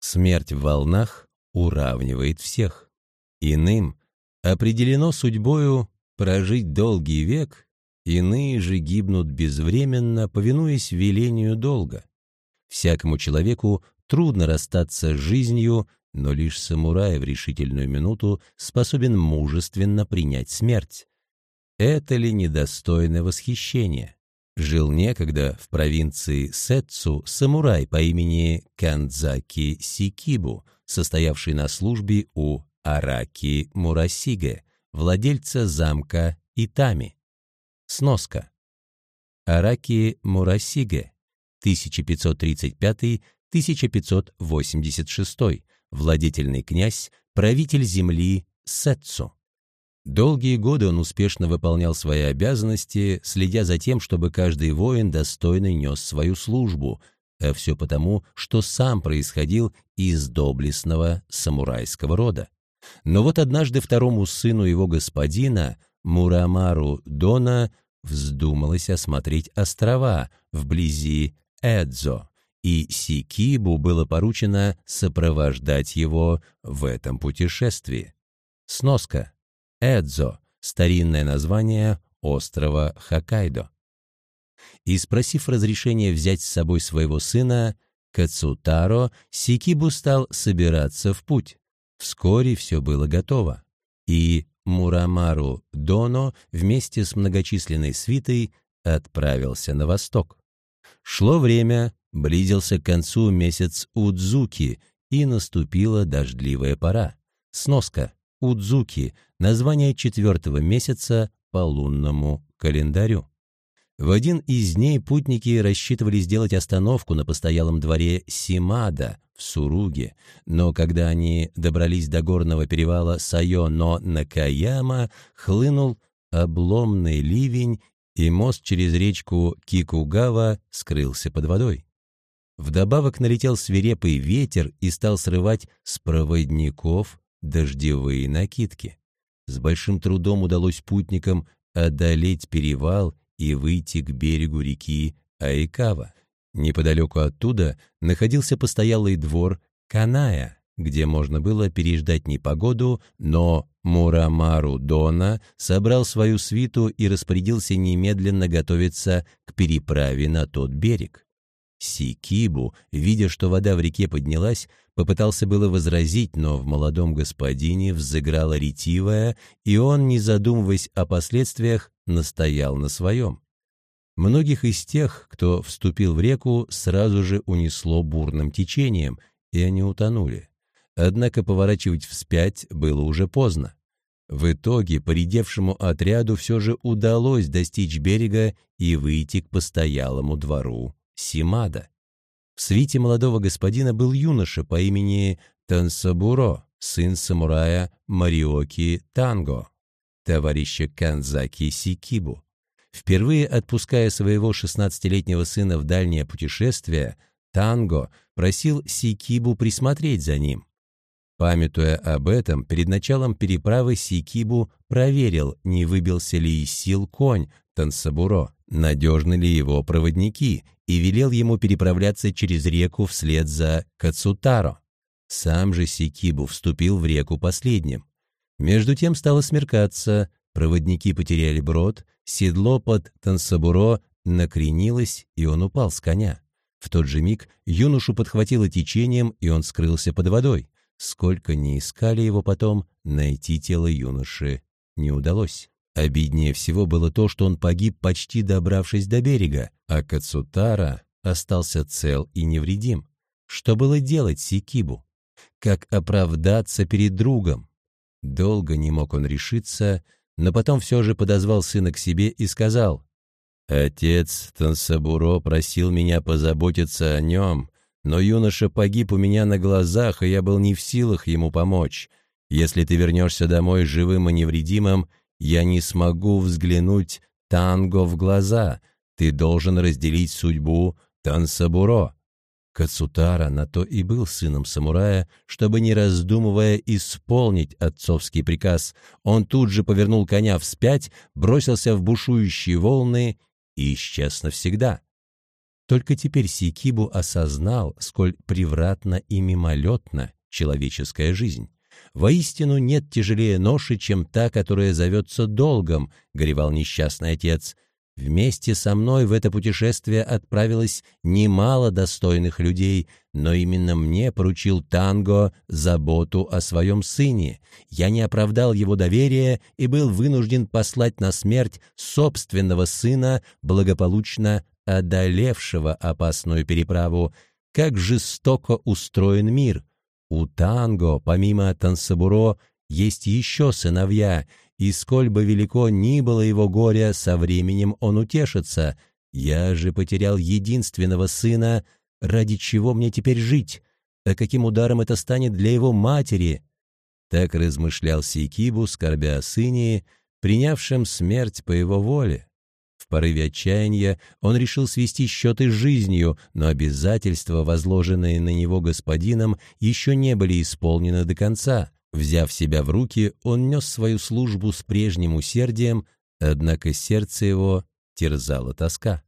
Смерть в волнах уравнивает всех. Иным определено судьбою прожить долгий век, иные же гибнут безвременно, повинуясь велению долга. Всякому человеку трудно расстаться с жизнью, но лишь самурай в решительную минуту способен мужественно принять смерть. Это ли недостойное восхищение? Жил некогда в провинции Сетсу самурай по имени Кандзаки Сикибу, состоявший на службе у Араки Мурасиге, владельца замка Итами. Сноска. Араки Мурасиге, 1535-1586, владетельный князь, правитель земли Сетсу. Долгие годы он успешно выполнял свои обязанности, следя за тем, чтобы каждый воин достойно нес свою службу, а все потому, что сам происходил из доблестного самурайского рода. Но вот однажды второму сыну его господина, Мурамару Дона, вздумалось осмотреть острова вблизи Эдзо, и Сикибу было поручено сопровождать его в этом путешествии. Сноска. Эдзо – старинное название острова Хоккайдо. И спросив разрешения взять с собой своего сына, Кацутаро, Сикибу стал собираться в путь. Вскоре все было готово, и Мурамару Доно вместе с многочисленной свитой отправился на восток. Шло время, близился к концу месяц Удзуки, и наступила дождливая пора. Сноска. Удзуки – название четвертого месяца по лунному календарю. В один из дней путники рассчитывали сделать остановку на постоялом дворе Симада в Суруге, но когда они добрались до горного перевала Сайо-но-Накаяма, хлынул обломный ливень, и мост через речку Кикугава скрылся под водой. Вдобавок налетел свирепый ветер и стал срывать с проводников дождевые накидки. С большим трудом удалось путникам одолеть перевал и выйти к берегу реки Айкава. Неподалеку оттуда находился постоялый двор Каная, где можно было переждать непогоду, но Мурамару Дона собрал свою свиту и распорядился немедленно готовиться к переправе на тот берег. Сикибу, видя, что вода в реке поднялась, попытался было возразить, но в молодом господине взыграла ретивая, и он, не задумываясь о последствиях, настоял на своем. Многих из тех, кто вступил в реку, сразу же унесло бурным течением, и они утонули. Однако поворачивать вспять было уже поздно. В итоге поредевшему отряду все же удалось достичь берега и выйти к постоялому двору Симада. В свите молодого господина был юноша по имени Тансабуро, сын самурая Мариоки Танго, товарища Канзаки Сикибу. Впервые отпуская своего 16-летнего сына в дальнее путешествие, Танго просил Сикибу присмотреть за ним. Памятуя об этом, перед началом переправы Сикибу проверил, не выбился ли из сил конь Тансабуро, надежны ли его проводники, и велел ему переправляться через реку вслед за Кацутаро. Сам же Сикибу вступил в реку последним. Между тем стало смеркаться, проводники потеряли брод, седло под Тансабуро накренилось, и он упал с коня. В тот же миг юношу подхватило течением, и он скрылся под водой. Сколько ни искали его потом, найти тело юноши не удалось. Обиднее всего было то, что он погиб, почти добравшись до берега, а Кацутара остался цел и невредим. Что было делать Сикибу? Как оправдаться перед другом? Долго не мог он решиться, но потом все же подозвал сына к себе и сказал, «Отец Тансабуро просил меня позаботиться о нем, но юноша погиб у меня на глазах, и я был не в силах ему помочь. Если ты вернешься домой живым и невредимым, я не смогу взглянуть Танго в глаза. Ты должен разделить судьбу Тансабуро». Кацутара на то и был сыном самурая, чтобы, не раздумывая, исполнить отцовский приказ. Он тут же повернул коня вспять, бросился в бушующие волны и исчез навсегда. Только теперь Сикибу осознал, сколь превратна и мимолетна человеческая жизнь. «Воистину нет тяжелее ноши, чем та, которая зовется долгом», — горевал несчастный отец. Вместе со мной в это путешествие отправилось немало достойных людей, но именно мне поручил Танго заботу о своем сыне. Я не оправдал его доверия и был вынужден послать на смерть собственного сына, благополучно одолевшего опасную переправу. Как жестоко устроен мир! У Танго, помимо Тансабуро, есть еще сыновья, и сколь бы велико ни было его горе, со временем он утешится. Я же потерял единственного сына, ради чего мне теперь жить? А каким ударом это станет для его матери? Так размышлял Сейкибу, скорбя о сыне, принявшем смерть по его воле. В порыве отчаяния он решил свести счеты с жизнью, но обязательства, возложенные на него господином, еще не были исполнены до конца. Взяв себя в руки, он нес свою службу с прежним усердием, однако сердце его терзала тоска.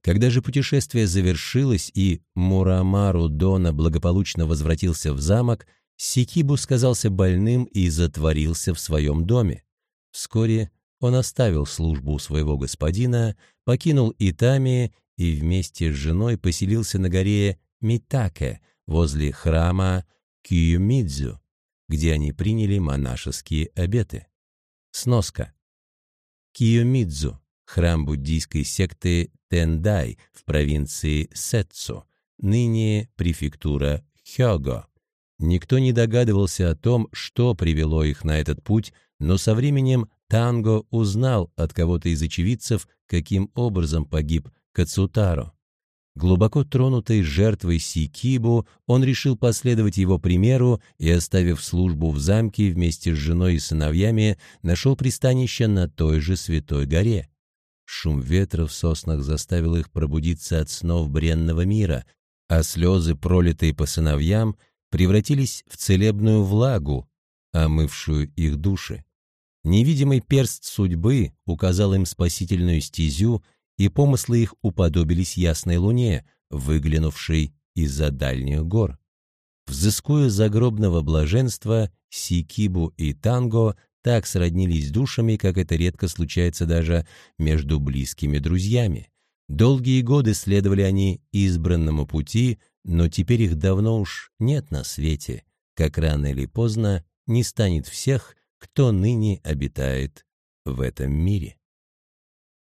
Когда же путешествие завершилось и Мурамару Дона благополучно возвратился в замок, Сикибу сказался больным и затворился в своем доме. Вскоре он оставил службу у своего господина, покинул Итами и вместе с женой поселился на горе Митаке возле храма Киюмидзю где они приняли монашеские обеты. Сноска. Киомидзу – храм буддийской секты Тендай в провинции Сетсу, ныне префектура Хёго. Никто не догадывался о том, что привело их на этот путь, но со временем Танго узнал от кого-то из очевидцев, каким образом погиб Кацутаро. Глубоко тронутой жертвой Сикибу, он решил последовать его примеру и, оставив службу в замке вместе с женой и сыновьями, нашел пристанище на той же Святой горе. Шум ветра в соснах заставил их пробудиться от снов бренного мира, а слезы, пролитые по сыновьям, превратились в целебную влагу, омывшую их души. Невидимый перст судьбы указал им спасительную стезю, и помыслы их уподобились ясной луне, выглянувшей из-за дальних гор. Взыскуя загробного блаженства, Сикибу и Танго так сроднились душами, как это редко случается даже между близкими друзьями. Долгие годы следовали они избранному пути, но теперь их давно уж нет на свете, как рано или поздно не станет всех, кто ныне обитает в этом мире.